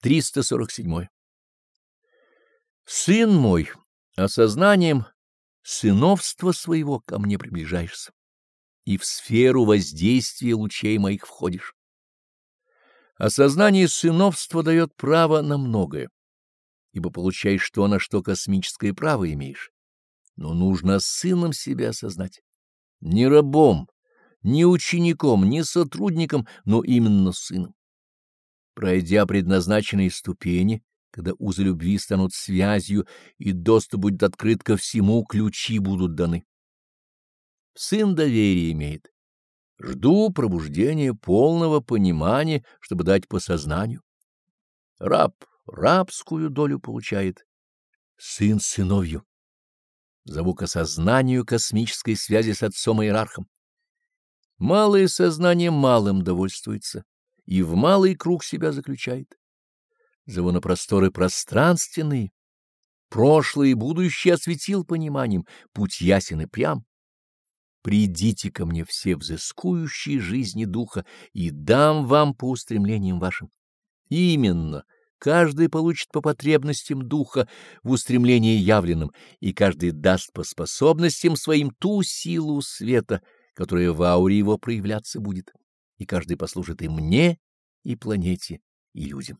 347. Сын мой, осознанием сыновства своего ко мне приближаешься, и в сферу воздействия лучей моих входишь. Осознание сыновства дает право на многое, ибо получаешь то, на что космическое право имеешь. Но нужно сыном себя осознать, не рабом, не учеником, не сотрудником, но именно сыном. Пройдя предназначенные ступени, когда узы любви станут связью и доступ будет открыт ко всему, ключи будут даны. Сын доверия имеет. Жду пробуждения полного понимания, чтобы дать по сознанию. Раб рабскую долю получает, сын сыновью. Зову к осознанию космической связи с отцом иерархом. Малое сознание малым довольствуется и в малый круг себя заключает. Зову на просторы пространственные. Прошлое и будущее осветил пониманием, путь ясен и прям. Придите ко мне все взыскующие жизни духа, и дам вам по устремлениям вашим. Именно, каждый получит по потребностям духа в устремлении явленном, и каждый даст по способностям своим ту силу света, которая в ауре его проявляться будет, и каждый послужит и мне, и планете, и людям.